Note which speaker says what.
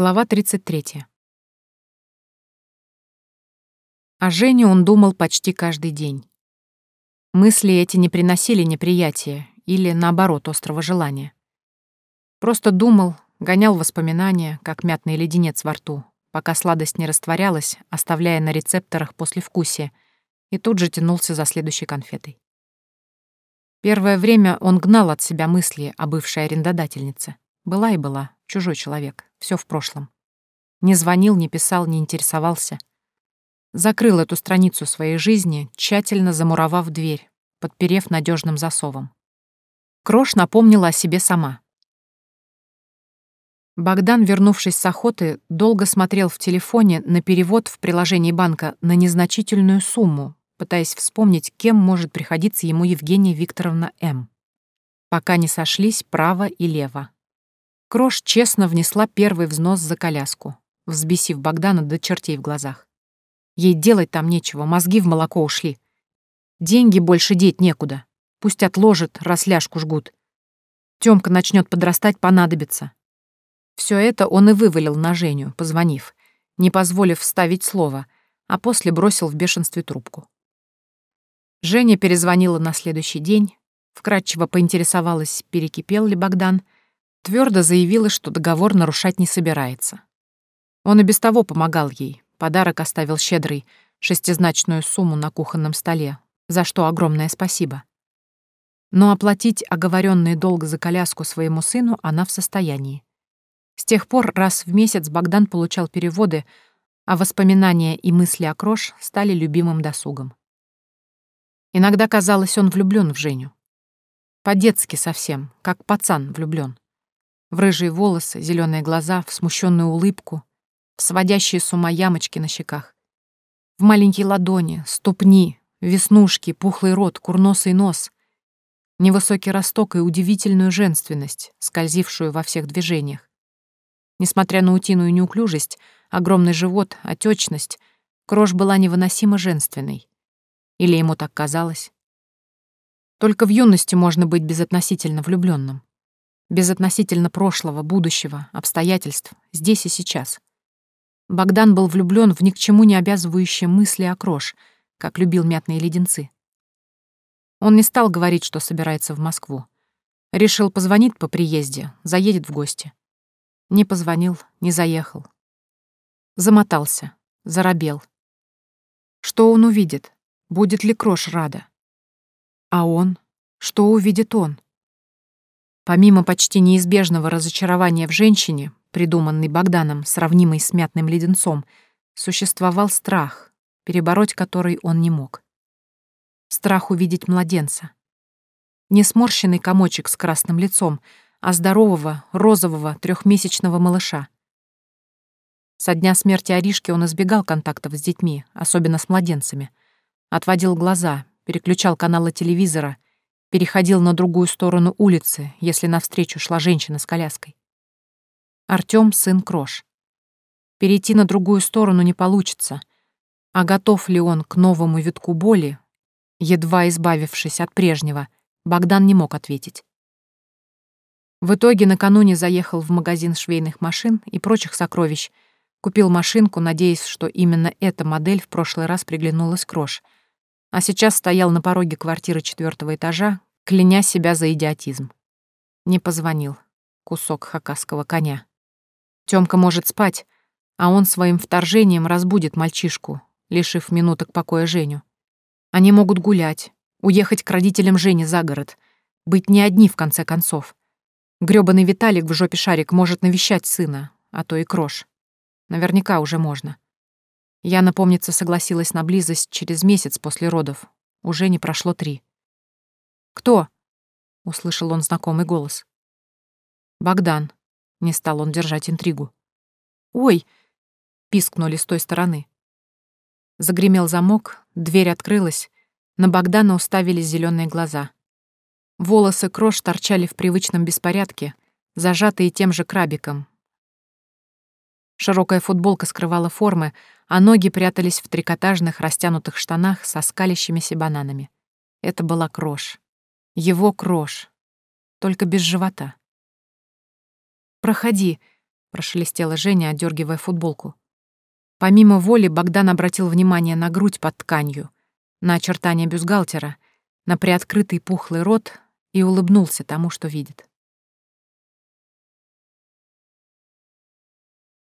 Speaker 1: Глава 33. О Жене он думал почти каждый день. Мысли эти не приносили неприятия или, наоборот, острого желания. Просто думал, гонял воспоминания, как мятный леденец во рту, пока сладость не растворялась, оставляя на рецепторах послевкусие, и тут же тянулся за следующей конфетой. Первое время он гнал от себя мысли о бывшей арендодательнице. Была и была, чужой человек, все в прошлом. Не звонил, не писал, не интересовался. Закрыл эту страницу своей жизни, тщательно замуровав дверь, подперев надежным засовом. Крош напомнила о себе сама. Богдан, вернувшись с охоты, долго смотрел в телефоне на перевод в приложении банка на незначительную сумму, пытаясь вспомнить, кем может приходиться ему Евгения Викторовна М. Пока не сошлись право и лево. Крош честно внесла первый взнос за коляску, взбесив Богдана до чертей в глазах. Ей делать там нечего, мозги в молоко ушли. Деньги больше деть некуда. Пусть отложит, росляшку жгут. Тёмка начнет подрастать, понадобится. Все это он и вывалил на Женю, позвонив, не позволив вставить слово, а после бросил в бешенстве трубку. Женя перезвонила на следующий день, вкратчиво поинтересовалась, перекипел ли Богдан — Твердо заявила, что договор нарушать не собирается. Он и без того помогал ей. Подарок оставил щедрый, шестизначную сумму на кухонном столе, за что огромное спасибо. Но оплатить оговоренный долг за коляску своему сыну она в состоянии. С тех пор раз в месяц Богдан получал переводы, а воспоминания и мысли о Крош стали любимым досугом. Иногда казалось, он влюблен в Женю. По-детски совсем, как пацан влюблен в рыжие волосы, зеленые глаза, в смущенную улыбку, в сводящие с ума ямочки на щеках, в маленькие ладони, ступни, веснушки, пухлый рот, курносый нос, невысокий росток и удивительную женственность, скользившую во всех движениях. Несмотря на утиную неуклюжесть, огромный живот, отечность, Крош была невыносимо женственной. Или ему так казалось? Только в юности можно быть безотносительно влюбленным безотносительно прошлого, будущего, обстоятельств, здесь и сейчас. Богдан был влюблен в ни к чему не обязывающие мысли о крош, как любил мятные леденцы. Он не стал говорить, что собирается в Москву. Решил, позвонит по приезде, заедет в гости. Не позвонил, не заехал. Замотался, заробел. Что он увидит? Будет ли Крош рада? А он? Что увидит он? Помимо почти неизбежного разочарования в женщине, придуманный Богданом, сравнимый с мятным леденцом, существовал страх, перебороть который он не мог. Страх увидеть младенца. Не сморщенный комочек с красным лицом, а здорового, розового, трехмесячного малыша. Со дня смерти Аришки он избегал контактов с детьми, особенно с младенцами. Отводил глаза, переключал каналы телевизора — переходил на другую сторону улицы, если навстречу шла женщина с коляской. Артём — сын Крош. Перейти на другую сторону не получится. А готов ли он к новому витку боли, едва избавившись от прежнего, Богдан не мог ответить. В итоге накануне заехал в магазин швейных машин и прочих сокровищ, купил машинку, надеясь, что именно эта модель в прошлый раз приглянулась Крош — а сейчас стоял на пороге квартиры четвертого этажа, кляня себя за идиотизм. Не позвонил. Кусок хакасского коня. Тёмка может спать, а он своим вторжением разбудит мальчишку, лишив минуток покоя Женю. Они могут гулять, уехать к родителям Жени за город, быть не одни в конце концов. Грёбаный Виталик в жопе шарик может навещать сына, а то и крош. Наверняка уже можно. Я, напомнится, согласилась на близость через месяц после родов. Уже не прошло три. «Кто?» — услышал он знакомый голос. «Богдан». Не стал он держать интригу. «Ой!» — пискнули с той стороны. Загремел замок, дверь открылась, на Богдана уставились зеленые глаза. Волосы крош торчали в привычном беспорядке, зажатые тем же крабиком, Широкая футболка скрывала формы, а ноги прятались в трикотажных растянутых штанах со скалящимися бананами. Это была крош. Его крош. Только без живота. «Проходи», — прошелестела Женя, отдергивая футболку. Помимо воли Богдан обратил внимание на грудь под тканью, на очертания бюстгальтера, на приоткрытый пухлый рот и улыбнулся тому, что видит.